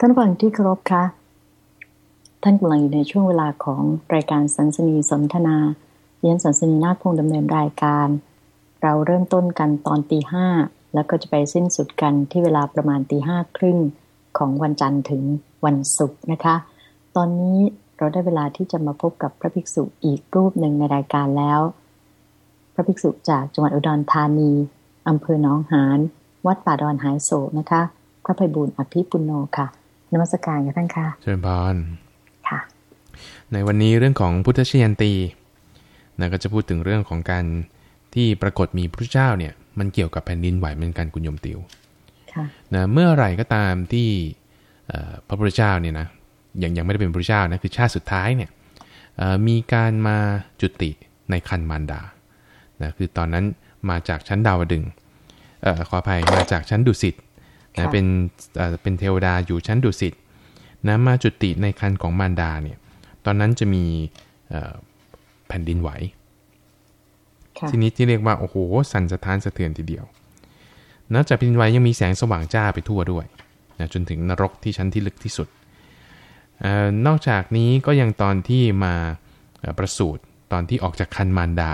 ท่านฟังที่เคารพคะ ท่านกำลังอยู่ในช่วงเวลาของรายการสันสนีสนทนาเยียนสันสนีนาคพงดำเนินรายการ เราเริ่มต้นกันตอนตีห้าแล้วก็จะไปสิ้นสุดกันที่เวลาประมาณตีห้าครึ่งของวันจันทร์ถึงวันศุกร์นะคะ ตอนนี้เราได้เวลาที่จะมาพบกับพระภิกษุอีกรูปหนึ่งในรายการแล้ว พระภิกษุจากจังหวัดอุดรธานีอำเภอหนองหาน วัดป่าดอนหายโศกนะคะ พระภัยบุญอภิปุโนค่ะ นมัสการกันท่านค่ะเชิญพรค่ะ ในวันนี้เรื่องของพุทธชยันตีนะก็จะพูดถึงเรื่องของการที่ปรากฏมีพระเจ้าเนี่ย มันเกี่ยวกับแผ่นดินไหวเหมือนกันคุณโยมติวนะเมื่อไหร่ก็ตามที่พระพุทธเจ้าเนี่ยนะยังยังไม่ได้เป็นพระเจ้านะคือชาติสุดท้ายเนี่ยมีการมาจุติในคันมารดานะคือตอนนั้นมาจากชั้นดาวดึงอขออภัยมาจากชั้นดุสิต นะเป็นเป็นเทวดาอยู่ชั้นดุสิตนะมาจุติในคันของมารดาเนี่ยตอนนั้นจะมีแผ่นดินไหวทีนี้ที่เรียกว่า โอ้โห สั่นสะท้านสะเทือนทีเดียวนอกจากแผ่นดินไหวยังมีแสงสว่างจ้าไปทั่วด้วยนะจนถึงนรกที่ชั้นที่ลึกที่สุดอนอกจากนี้ก็ยังตอนที่มาประสูติตอนที่ออกจากคันมารดา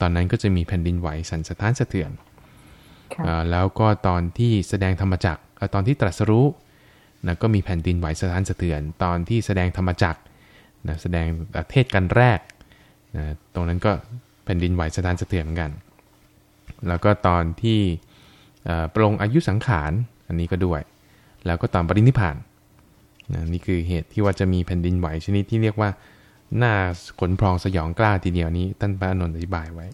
ตอนนั้นก็จะมีแผ่นดินไหวสั่นสะท้านสะเทือน แล้วก็ตอนที่แสดงธรรมจักตอนที่ตรัสรู้นะก็มีแผ่นดินไหวสะท้านสะเทือน ตอนที่แสดงธรรมจักนะแสดงเทศกันแรกนะตรงนั้นก็แผ่นดินไหวสะท้านสะเทือนเหมือนกัน แล้วก็ตอนที่ปรงอายุสังขารอันนี้ก็ด้วย แล้วก็ตอนปรินิพพานนะนี่คือเหตุที่ว่าจะมีแผ่นดินไหวชนิดที่เรียกว่าน่าขนพองสยองเกล้าทีเดียวนี้ท่านพระอานนท์อธิบายไว้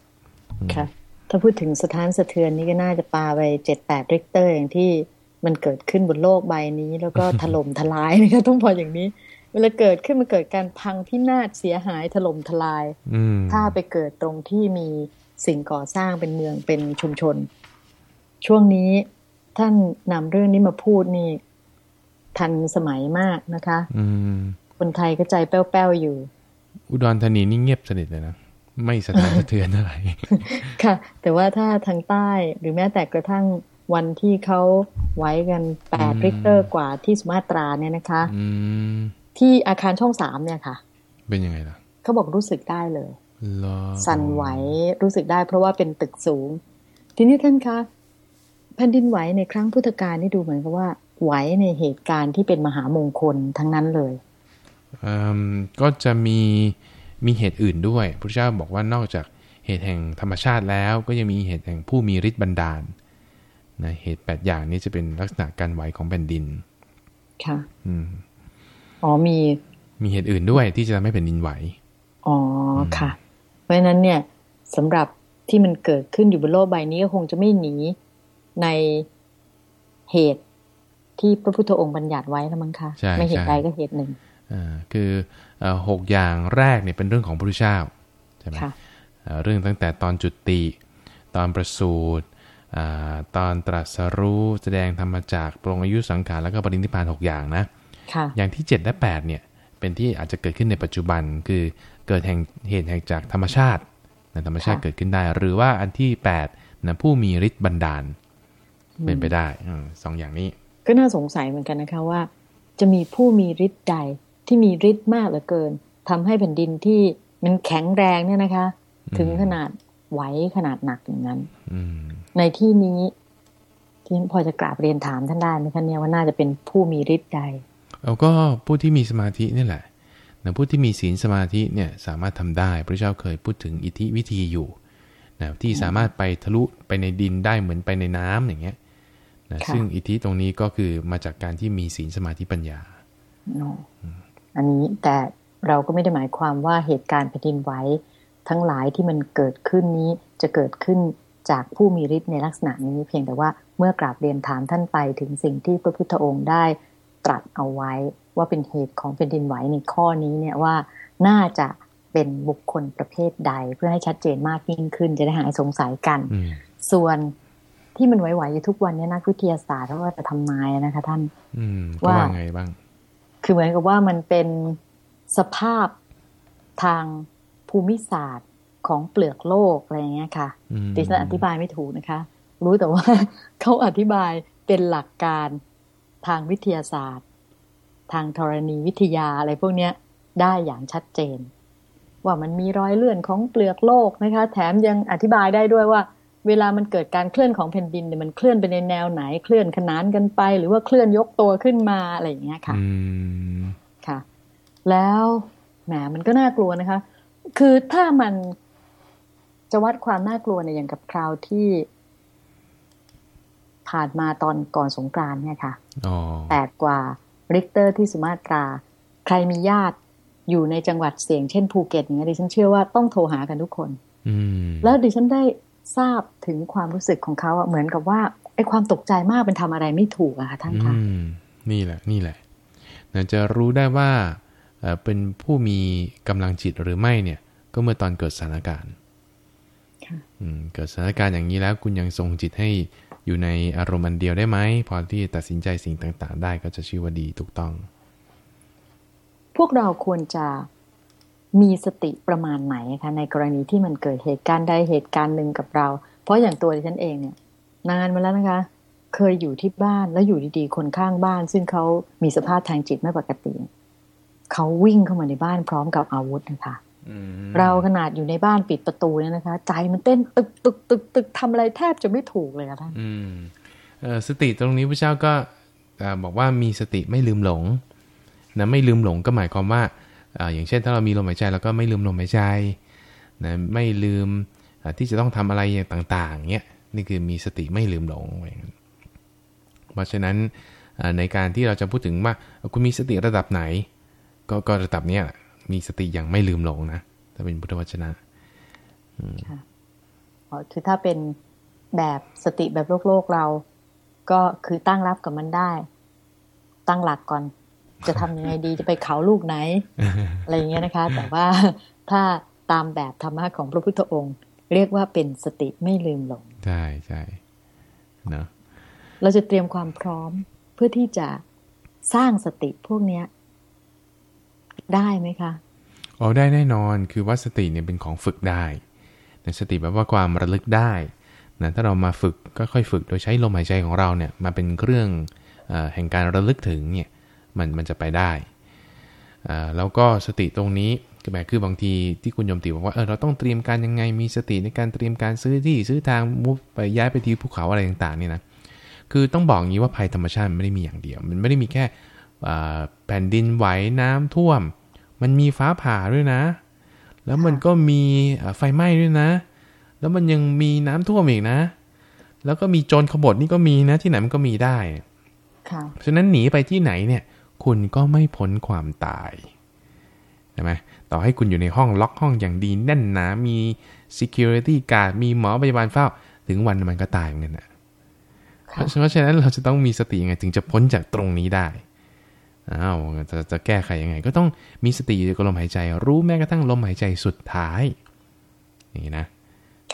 ค่ะ ถ้าพูดถึงสะท้านสะเทือนนี่ก็น่าจะปาไปเจ็ดแปดริกเตอร์อย่างที่มันเกิดขึ้นบนโลกใบนี้ แล้วก็ถล่มทลายนะคะต้องพออย่างนี้ เวลาเกิดขึ้นมันเกิดการพังพินาศเสียหายถล่มทลายถ้าไปเกิดตรงที่มีสิ่งก่อสร้างเป็นเมืองเป็นชุมชน ช่วงนี้ท่านนำเรื่องนี้มาพูดนี่ ทันสมัยมากนะคะอืคนไทยก็ใจแป้วๆอยู่ อุดรธานีนี่เงียบสนิทเลยนะ ไม่สะท้านสะเทือนอะไร ค่ะ แต่ว่าถ้าทางใต้หรือแม้แต่กระทั่งวันที่เขาไหวกันแปดริกเตอร์กว่าที่สุมาตราเนี่ยนะคะที่อาคารช่องสามเนี่ยค่ะ เป็นยังไงล่ะเขาบอกรู้สึกได้เลยสั่นไหวรู้สึกได้เพราะว่าเป็นตึกสูง ทีนี้ท่านคะแผ่นดินไหวในครั้งพุทธกาลนี่ดูเหมือนกับว่า ไหวในเหตุการณ์ที่เป็นมหามงคลทั้งนั้นเลยก็จะมี มีเหตุอื่นด้วยพระเจ้าบอกว่านอกจากเหตุแห่งธรรมชาติแล้วก็ยังมีเหตุแห่งผู้มีฤทธิ์บันดาลนะเหตุแปดอย่างนี้จะเป็นลักษณะการไหวของแผ่นดิน ค่ะ อืมอ๋อมี มีเหตุอื่นด้วยที่จะทำให้แผ่นดินไหว อ๋อค่ะ เพราะฉะนั้นเนี่ยสำหรับที่มันเกิดขึ้นอยู่บนโลกใบนี้ก็คงจะไม่หนีในเหตุที่พระพุทธองค์บัญญัติไว้แล้วมั้งคะ ไม่เหตุใดก็เหตุหนึ่ง คือหกอย่างแรกเนี่ยเป็นเรื่องของพระพุทธเจ้าใช่ไหมเรื่องตั้งแต่ตอนจุติ ตอนประสูติตอนตรัสรู้แสดงธรรมจากปรงอายุสังขารแล้วก็ปรินิพานหกอย่างนะอย่างที่ 7 และ 8 เนี่ย เป็นที่อาจจะเกิดขึ้นในปัจจุบันคือเกิดแห่งเหตุแห่งจากธรรมชาตินะธรรมชาติเกิดขึ้นได้ หรือว่าอันที่8นะผู้มีฤทธิ์บันดาล เป็นไปได้สองอย่างนี้ ก็น่าสงสัยเหมือนกันนะคะว่า จะมีผู้มีฤทธิ์ใด ที่มีฤทธิ์มากเหลือเกินทำให้แผ่นดินที่มันแข็งแรงเนี่ยนะคะ ถึงขนาดไหวขนาดหนักอย่างนั้นในที่นี้ที่พอจะกราบเรียนถามท่านได้ไหมคะเนี่ยว่าน่าจะเป็นผู้มีฤทธิ์ใดเราก็ผู้ที่มีสมาธินี่แหละนะผู้ที่มีศีลสมาธิเนี่ยสามารถทำได้ พระเจ้าเคยพูดถึงอิทธิวิธีอยู่นะที่สามารถไปทะลุไปในดินได้เหมือนไปในน้ำอย่างเงี้ยนะซึ่งอิทธิตรงนี้ก็คือมาจากการที่มีศีลสมาธิปัญญา อันนี้แต่เราก็ไม่ได้หมายความว่าเหตุการณ์แผ่นดินไหวทั้งหลายที่มันเกิดขึ้นนี้จะเกิดขึ้นจากผู้มีฤทธิ์ในลักษณะนี้เพียงแต่ว่าเมื่อกราบเรียนถามท่านไปถึงสิ่งที่พระพุทธองค์ได้ตรัสเอาไว้ว่าเป็นเหตุของแผ่นดินไหวในข้อนี้เนี่ยว่าน่าจะเป็นบุคคลประเภทใดเพื่อให้ชัดเจนมากยิ่งขึ้น จะได้หายสงสัยกัน ส่วนที่มันไหวๆอยู่ทุกวันนี้นักวิทยาศาสตร์เขาก็จะทำนายนะคะท่านว่าไงบ้าง คือเหมือนกับว่ามันเป็นสภาพทางภูมิศาสตร์ของเปลือกโลกอะไรเงี้ยค่ะดิฉันอธิบายไม่ถูกนะคะ รู้แต่ว่าเขาอธิบายเป็นหลักการทางวิทยาศาสตร์ ทางธรณีวิทยาอะไรพวกนี้ได้อย่างชัดเจน ว่ามันมีรอยเลื่อนของเปลือกโลกนะคะ แถมยังอธิบายได้ด้วยว่า เวลามันเกิดการเคลื่อนของแผ่นดินเนี่ยมันเคลื่อนไปในแนวไหนเคลื่อนขนานกันไป หรือว่าเคลื่อนยกตัวขึ้นมาอะไรอย่างเงี้ยค่ะค่ะ แล้วแหมมันก็น่ากลัวนะคะ คือถ้ามันจะวัดความน่ากลัวเนี่ยอย่างกับคราวที่ ผ่านมาตอนก่อนสงกรานต์เนี่ยค่ะแปดกว่าริกเตอร์ที่สุมาตรา ใครมีญาติอยู่ในจังหวัดเสี่ยงเช่นภูเก็ตอย่างเงี้ยดิฉันเชื่อว่าต้องโทรหากันทุกคนแล้วดิฉันได้ ทราบถึงความรู้สึกของเขาอะเหมือนกับว่าไอ้ความตกใจมากเป็นทำอะไรไม่ถูกอะค่ะท่านคะนี่แหละ นี่แหละจะรู้ได้ว่าเป็นผู้มีกำลังจิตหรือไม่เนี่ย ก็เมื่อตอนเกิดสถานการณ์เกิดสถานการณ์อย่างนี้แล้วคุณยังทรงจิตให้อยู่ในอารมณ์อันเดียวได้ไหมพอที่ตัดสินใจสิ่งต่าง ๆ ได้ก็จะชื่อว่าดีถูกต้อง พวกเราควรจะ มีสติประมาณไหนคะในกรณีที่มันเกิดเหตุการณ์ใดเหตุการณ์หนึ่งกับเรา เพราะอย่างตัวดิฉันเองเนี่ย นานมาแล้วนะคะ เคยอยู่ที่บ้านแล้วอยู่ดีๆ คนข้างบ้าน ซึ่งเขามีสภาพทางจิตไม่ปกติเขาวิ่งเข้ามาในบ้านพร้อมกับอาวุธนะคะเราขนาดอยู่ในบ้านปิดประตูเนี่ยนะคะ ใจมันเต้นตึกตึกตึกตึกทำอะไรแทบจะไม่ถูกเลยค่ะท่านสติตรงนี้พระเจ้าก็บอกว่ามีสติไม่ลืมหลงนะไม่ลืมหลงก็หมายความว่า อย่างเช่นถ้าเรามีลมหายใจเราก็ไม่ลืมลมหายใจนะไม่ลืมที่จะต้องทำอะไรอย่างต่างๆเนี้ยนี่คือมีสติไม่ลืมหลงเพราะฉะนั้นในการที่เราจะพูดถึงว่าคุณมีสติระดับไหน ก็ก็ระดับเนี้ยมีสติอย่างไม่ลืมหลงนะถ้าเป็นพุทธวจนะค่ะคือถ้าเป็นแบบสติแบบโลกโลกเรา ก็คือตั้งรับกับมันได้ ตั้งหลักก่อน จะทำยังไงดีจะไปเขาลูกไหน อะไรอย่างเงี้ยนะคะ แต่ว่าถ้าตามแบบธรรมะของพระพุทธองค์ เรียกว่าเป็นสติไม่ลืมหลงใช่ใช่เนาะเราจะเตรียมความพร้อมเพื่อที่จะสร้างสติพวกเนี้ย ได้ไหมคะอ๋อได้แน่นอนคือว่าสติเนี่ยเป็นของฝึกได้นะสติแปลว่าความระลึกได้นะถ้าเรามาฝึกก็ค่อยฝึกโดยใช้ลมหายใจของเราเนี่ยมาเป็นเครื่องอแห่งการระลึกถึงเนี่ย มันมันจะไปได้แล้วก็สติตรงนี้ก็แบบคือบางทีที่คุณยมติบอกว่าเออเราต้องเตรียมการยังไงมีสติในการเตรียมการซื้อที่ซื้อทางมุฟไปย้ายไปที่ภูเขาอะไรต่างๆนี่นะคือต้องบอกอย่างนี้ว่าภัยธรรมชาติมันไม่ได้มีอย่างเดียว มันไม่ได้มีแค่แผ่นดินไหวน้ำท่วม มันมีฟ้าผ่าด้วยนะ แล้วมันก็มีไฟไหม้ด้วยนะ แล้วมันยังมีน้ำท่วมอีกนะ แล้วก็มีโจรขบฏนี่ก็มีนะที่ไหนมันก็มีได้เพราะฉะนั้นหนีไปที่ไหนเนี่ย คุณก็ไม่พ้นความตายใช่ไหมต่อให้คุณอยู่ในห้องล็อกห้องอย่างดีแน่นหนามี security guard มีหมอพยาบาลเฝ้า ถึงวันมันก็ตายเหมือนกันนะเพราะฉะนั้นเราจะต้องมีสติยังไงถึงจะพ้นจากตรงนี้ได้อ้าวจะจะแก้ไขยังไง ก็ต้องมีสติอยู่กับลมหายใจ รู้แม้กระทั่งลมหายใจสุดท้ายอย่างนี้นะ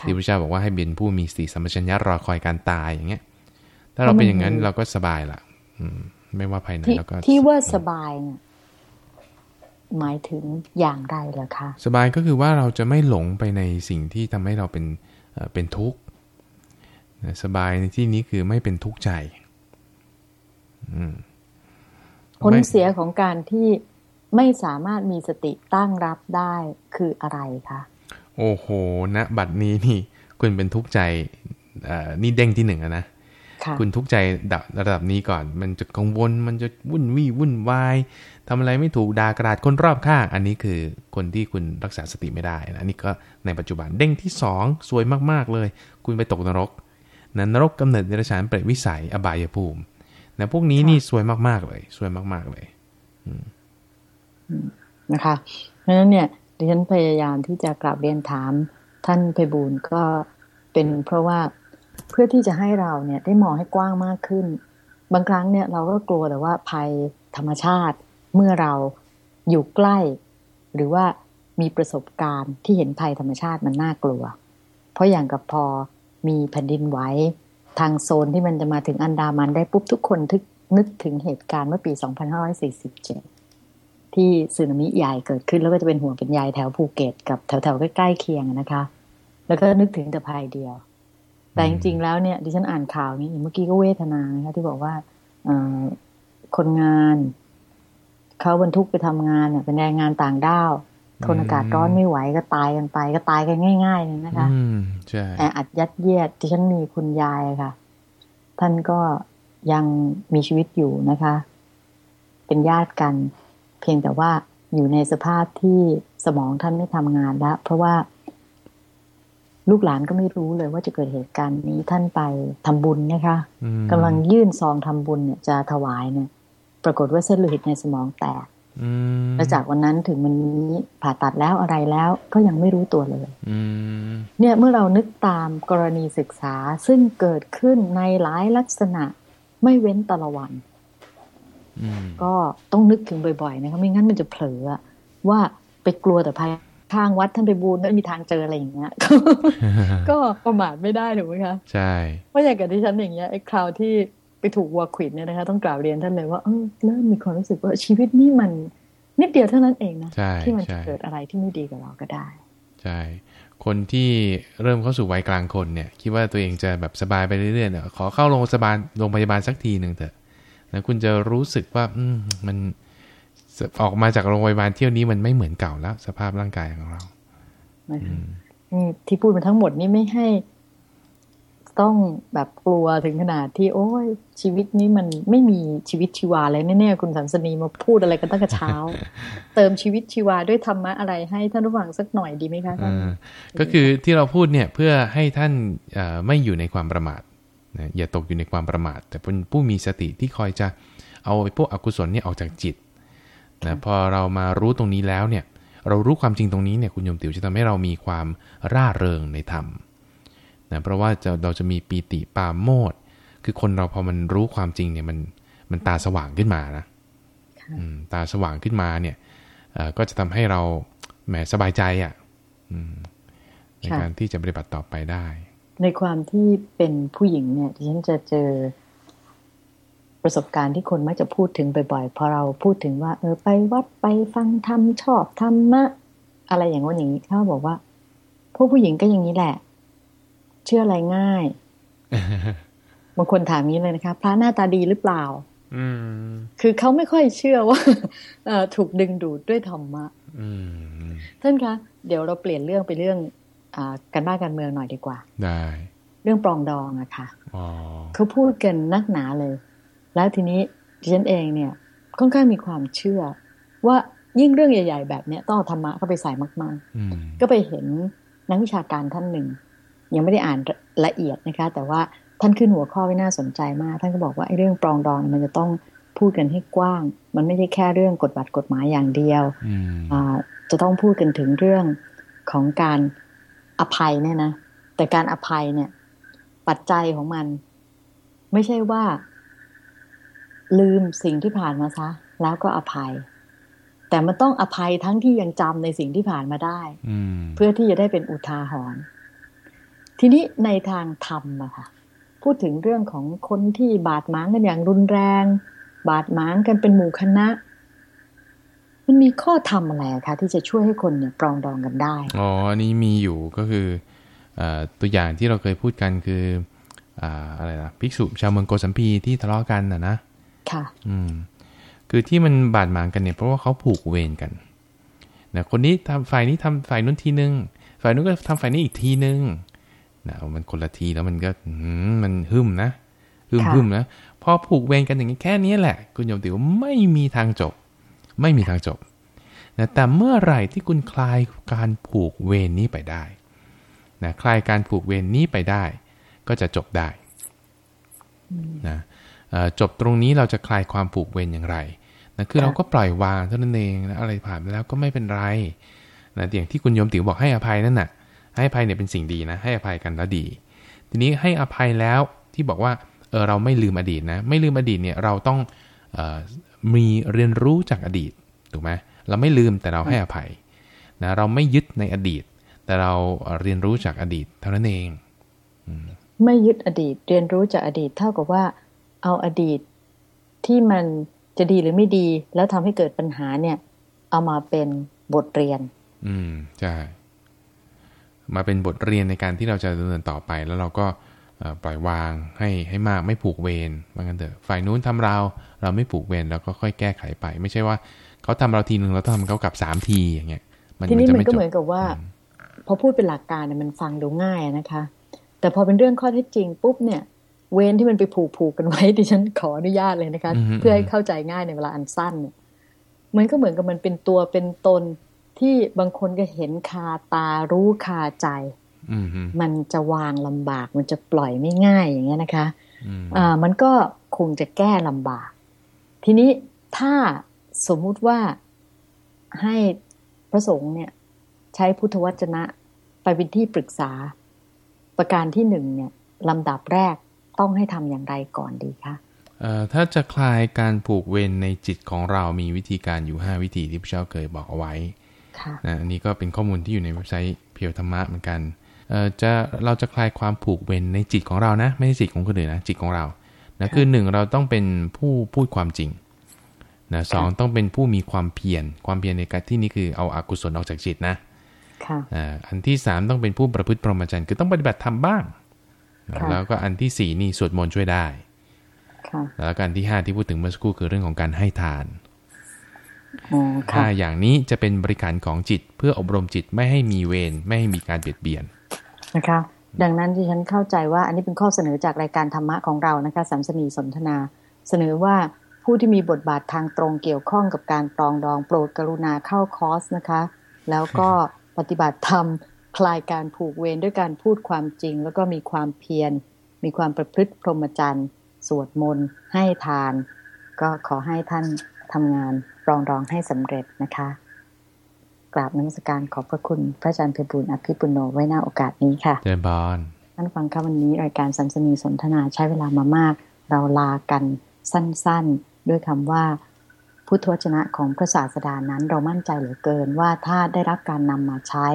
ที่พระเจ้าบอกว่าให้เป็นผู้มีสติสัมปชัญญะรอคอยการตายอย่างเงี้ย ถ้าเราเป็นอย่างนั้นเราก็สบายละอืม ไม่ว่าภายในแล้วก็ที่ว่าสบายเนี่ยหมายถึงอย่างไรเหรอคะสบายก็คือว่าเราจะไม่หลงไปในสิ่งที่ทำให้เราเป็นเป็นทุกข์สบายในที่นี้คือไม่เป็นทุกข์ใจอืมผลเสียของการที่ไม่สามารถมีสติตั้งรับได้คืออะไรคะโอ้โหณนะบัดนี้นี่คุณเป็นทุกข์ใจนี่เด้งที่หนึ่งนะ คุณทุกข์ใจระดับนี้ก่อน มันจะกังวลมันจะวุ่นวี่วุ่นวายทำอะไรไม่ถูกด่ากราดคนรอบข้าง อันนี้คือคนที่คุณรักษาสติไม่ได้นะนี่ก็ในปัจจุบันเด้งที่สองสวยมากๆเลย คุณไปตกนรกนนรกกำเนิดเดรัจฉานเปรตวิสัยอบายภูมินะพวกนี้นี่สวยมากๆเลย สวยมาก ๆเลยนะคะ เพราะฉะนั้นเนี่ยดิฉันพยายามที่จะกลับเรียนถามท่านไปบูลก็เป็นเพราะว่า เพื่อที่จะให้เราเนี่ยได้มองให้กว้างมากขึ้น บางครั้งเนี่ยเราก็กลัวแต่ว่าภัยธรรมชาติเมื่อเราอยู่ใกล้ หรือว่ามีประสบการณ์ที่เห็นภัยธรรมชาติมันน่ากลัว เพราะอย่างกับพอมีแผ่นดินไหวทางโซนที่มันจะมาถึงอันดามันได้ปุ๊บทุกคนทึกนึกถึงเหตุการณ์เมื่อปี 2547 ที่สึนามิใหญ่เกิดขึ้นแล้วก็จะเป็นห่วงเป็นใยแถวภูเก็ตกับแถวๆใกล้ๆเคียงนะคะ แล้วก็นึกถึงแต่ภายเดียว แต่จริง ๆ แล้วเนี่ยดิฉันอ่านข่าวนี้เมื่อกี้ก็เวทนานะคะที่บอกว่าคนงานเขาบรรทุกไปทำงานเนี่ยเป็นแรงงานต่างด้าวทนอากาศร้อนไม่ไหวก็ตายกันไป ก็ตายกันง่ายๆเลยนะคะอืมใช่แออัดยัดเยียดที่ฉันมีคุณยายค่ะ ท่านก็ยังมีชีวิตอยู่นะคะ เป็นญาติกัน เพียงแต่ว่าอยู่ในสภาพที่สมองท่านไม่ทำงานแล้วเพราะว่า ลูกหลานก็ไม่รู้เลยว่าจะเกิดเหตุการณ์นี้ท่านไปทำบุญนะคะกำลังยื่นซองทำบุญเนี่ยจะถวายเนี่ย ปรากฏว่าเส้นเลือดในสมองแตกแล้วจากวันนั้นถึงวันนี้ผ่าตัดแล้วอะไรแล้วก็ยังไม่รู้ตัวเลยเนี่ยเมื่อเรานึกตามกรณีศึกษาซึ่งเกิดขึ้นในหลายลักษณะไม่เว้นตละวันก็ต้องนึกถึงบ่อยๆนะคะไม่งั้นมันจะเผลอว่าไปกลัวแต่ภาย ทางวัดท่านไปบูนไม่มีทางเจออะไรอย่างเงี้ย ก็ประมาทไม่ได้ถูกไหมคะ ใช่เพราะอย่างกับที่ฉันอย่างเงี้ยไอ้คราวที่ไปถูกวัวขวิดเนี่ยนะคะ ต้องกล่าวเรียนท่านเลยว่าเออเริ่มมีความรู้สึกว่าชีวิตนี่มันนิดเดียวเท่านั้นเองนะที่มันจะเกิดอะไรที่ไม่ดีกับเราก็ได้ ใช่ คนที่เริ่มเข้าสู่วัยกลางคนเนี่ย คิดว่าตัวเองจะแบบสบายไปเรื่อยๆเนี่ยขอเข้าโรงพยาบาลโรงพยาบาลสักทีหนึ่งเถอะแล้วคุณจะรู้สึกว่า อืมมัน ออกมาจากโรงพยาบาลเที่ยวนี้มันไม่เหมือนเก่าแล้ว สภาพร่างกายของเราที่พูดมาทั้งหมดนี่ไม่ให้ ต้องแบบกลัวถึงขนาดที่ โอ้ยชีวิตนี้มันไม่มีชีวิตชีวาเลยแน่ๆคุณสันสนีมาพูดอะไรกันตั้งแต่เช้า เติมชีวิตชีวาด้วยธรรมะอะไรให้ท่านระหว่างสักหน่อยดีไหมคะก็คือที่เราพูดเนี่ยเพื่อให้ท่านไม่อยู่ในความประมาทนะอย่าตกอยู่ในความประมาท แต่เป็นผู้มีสติที่คอยจะเอาไอ้พวกอกุศลนี่ออกจากจิต นะพอเรามารู้ตรงนี้แล้วเนี่ย เรารู้ความจริงตรงนี้เนี่ยคุณโยมติ๋วจะทำให้เรามีความร่าเริงในธรรมนะเพราะว่าจะเราจะมีปีติปาโมดคือคนเราพอมันรู้ความจริงเนี่ยมันมันตาสว่างขึ้นมานะตาสว่างขึ้นมาเนี่ยก็จะทำให้เราแหมสบายใจอะ่ะในการที่จะปฏิบัติต่อไปได้ ในความที่เป็นผู้หญิงเนี่ยที่ฉันจะเจอ ประสบการณ์ที่คนมักจะพูดถึงบ่อยๆ พอเราพูดถึงว่า เออไปวัดไปฟังธรรมชอบธรรมะ อะไรอย่างว่าอย่างนี้เขาบอกว่า พวกผู้หญิงก็อย่างนี้แหละ เชื่ออะไรง่ายบางคนถามนี้เลยนะคะพระหน้าตาดีหรือเปล่าคือเขาไม่ค่อยเชื่อว่าถูกดึงดูดด้วยธรรมะท่านคะเดี๋ยวเราเปลี่ยนเรื่องไปเรื่องอการบ้านการเมืองหน่อยดีกว่า ได้ เรื่องปรองดองอะค่ะเขาพูดกันนักหนาเลย แล้วทีนี้ดิฉันเองเนี่ยค่อนข้างมีความเชื่อ ว่ายิ่งเรื่องใหญ่ ๆ แบบเนี้ยต้องเอาธรรมะเข้าไปใส่มากๆ ก็ไปเห็นนักวิชาการท่านหนึ่ง ยังไม่ได้อ่านละเอียดนะคะ แต่ว่าท่านขึ้นหัวข้อไว้น่าสนใจมาก ท่านก็บอกว่าไอ้เรื่องปรองดองมันจะต้องพูดกันให้กว้าง มันไม่ใช่แค่เรื่องกฎบัตรกฎหมายอย่างเดียวจะต้องพูดกันถึงเรื่องของการอภัยเนี่ยนะแต่การอภัยเนี่ย ปัจจัยของมัน ไม่ใช่ว่า ลืมสิ่งที่ผ่านมาซะ แล้วก็อภัย แต่มันต้องอภัยทั้งที่ยังจำในสิ่งที่ผ่านมาได้เพื่อที่จะได้เป็นอุทาหรณ์ทีนี้ในทางธรรมอะค่ะ พูดถึงเรื่องของคนที่บาดหมางกันอย่างรุนแรง บาดหมางกันเป็นหมู่คณะ มันมีข้อธรรมอะไรคะที่จะช่วยให้คนเนี่ยปรองดองกันได้อ๋ออันนี้มีอยู่ก็คืออตัวอย่างที่เราเคยพูดกันคืออะไรนะภิกษุชาวเมืองโกสัมพีที่ทะเลาะกันนะนะ ค่ะ อืม คือที่มันบาดหมางกันเนี่ยเพราะว่าเขาผูกเวรกันนะคนนี้ทำฝ่ายนี้ทำฝ่ายนู้นทีนึง ฝ่ายนู้นก็ทำฝ่ายนี้อีกทีนึงนะมันคนละทีแล้วมันก็มันหึมนะหึมหึมนะพอผูกเวรกันอย่างนี้แค่นี้แหละ คุณโยมติวไม่มีทางจบ ไม่มีทางจบนะแต่เมื่อไหร่ที่คุณคลายการผูกเวรนี้ไปได้นะคลายการผูกเวรนี้ไปได้ ก็จะจบได้นะ จบตรงนี้เราจะคลายความผูกเวรอย่างไรนะคือเราก็ปล่อยวางเท่านั้นเองนะอะไรผ่านไปแล้วก็ไม่เป็นไรนะอย่างที่คุณโยมติ๋วบอกให้อภัยนั่นน่ะ ให้อภัยเนี่ยเป็นสิ่งดีนะ ให้อภัยกันแล้วดี ทีนี้ให้อภัยแล้วที่บอกว่าเออเราไม่ลืมอดีตนะ ไม่ลืมอดีตเนี่ยเราต้องอมีเรียนรู้จากอดีตถูกไหมเราไม่ลืมแต่เราให้อภัยนะเราไม่ยึดในอดีต แต่เราเรียนรู้จากอดีตเท่านั้นเองไม่ยึดอดีต เรียนรู้จากอดีตเท่ากับว่า เอาอดีตที่มันจะดีหรือไม่ดี แล้วทำให้เกิดปัญหาเนี่ย เอามาเป็นบทเรียน อืมใช่มาเป็นบทเรียนในการที่เราจะดำเนินต่อไป แล้วเราก็ปล่อยวางให้ให้มากไม่ผูกเวรว่างั้นเถอะฝ่ายนู้นทำเราเราไม่ผูกเวรแล้วก็ค่อยแก้ไขไป ไม่ใช่ว่าเขาทำเราทีหนึ่งเราต้องทำเขากลับสามทีอย่างเงี้ยทีนี้มันก็เหมือนกับว่า พอพูดเป็นหลักการเนี่ยมันฟังดูง่ายนะคะ แต่พอเป็นเรื่องข้อเท็จจริงปุ๊บเนี่ย เวรที่มันไปผูกผูกกันไว้ดิฉันขออนุญาตเลยนะคะ เพื่อให้เข้าใจง่ายในเวลาอันสั้นเนี่ยมันก็เหมือนกับมันเป็นตัวเป็นตนที่บางคนก็เห็นคาตารู้คาใจมันจะวางลำบาก มันจะปล่อยไม่ง่ายอย่างเงี้ยนะคะอ่ามันก็คงจะแก้ลำบาก ทีนี้ถ้าสมมุติว่าให้พระสงฆ์เนี่ย ใช้พุทธวจนะไปเป็นที่ปรึกษา ประการที่หนึ่งเนี่ยลำดับแรก ต้องให้ทำอย่างไรก่อนดีคะถ้าจะคลายการผูกเวรในจิตของเรามีวิธีการอยู่ 5 วิธีที่พระเจ้าเคยบอกเอาไว้นะอันนี้ก็เป็นข้อมูลที่อยู่ในเว็บไซต์เพียวธรรมะเหมือนกันจะเราจะคลายความผูกเวรในจิตของเรานะ ไม่ใช่จิตของคนอื่นนะจิตของเรานะคือหนึ่งเราต้องเป็นผู้พูดความจริงนะสองต้องเป็นผู้มีความเพียรความเพียรในการที่นี้คือเอาอากุศลออกจากจิตนะอันที่สามต้องเป็นผู้ประพฤติพรหมจรรย์คือต้องปฏิบัติธรรมบ้าง แล้วก็อันที่สี่นี่สวดมนต์ช่วยได้แล้วการที่ห้าที่พูดถึงเมื่อสักครู่คือเรื่องของการให้ทานถ้าอย่างนี้จะเป็นบริการของจิตเพื่ออบรมจิตไม่ให้มีเวรไม่ให้มีการเบียดเบียนนะคะ ดังนั้นที่ฉันเข้าใจว่า อันนี้เป็นข้อเสนอจากรายการธรรมะของเรานะคะสัมสนีสนทนา เสนอว่าผู้ที่มีบทบาททางตรงเกี่ยวข้องกับการปรองดองโปรดกรุณาเข้าคอร์สนะคะ แล้วก็ปฏิบัติธรรม คลายการผูกเวรด้วยการพูดความจริง แล้วก็มีความเพียร มีความประพฤติพรหมจรรย์ สวดมนต์ ให้ทาน ก็ขอให้ท่านทำงานรองรองให้สำเร็จนะคะ กราบนมัสการขอบพระคุณ พระอาจารย์เพบุญอภิปุโนไว้หน้าโอกาสนี้ค่ะเจริญบานท่านฟังค่ะวันนี้รายการสันสนีสนทนาใช้เวลามามาก เราลากันสั้นๆ ด้วยคำว่าพุทธวจนะของพระศาสดานั้นเรามั่นใจเหลือเกินว่าถ้าได้รับการนำมาใช้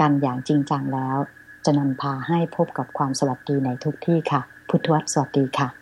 กันอย่างจริงจังแล้ว จะนำพาให้พบกับความสวัสดีในทุกที่ค่ะ พุทธวัตรสวัสดีค่ะ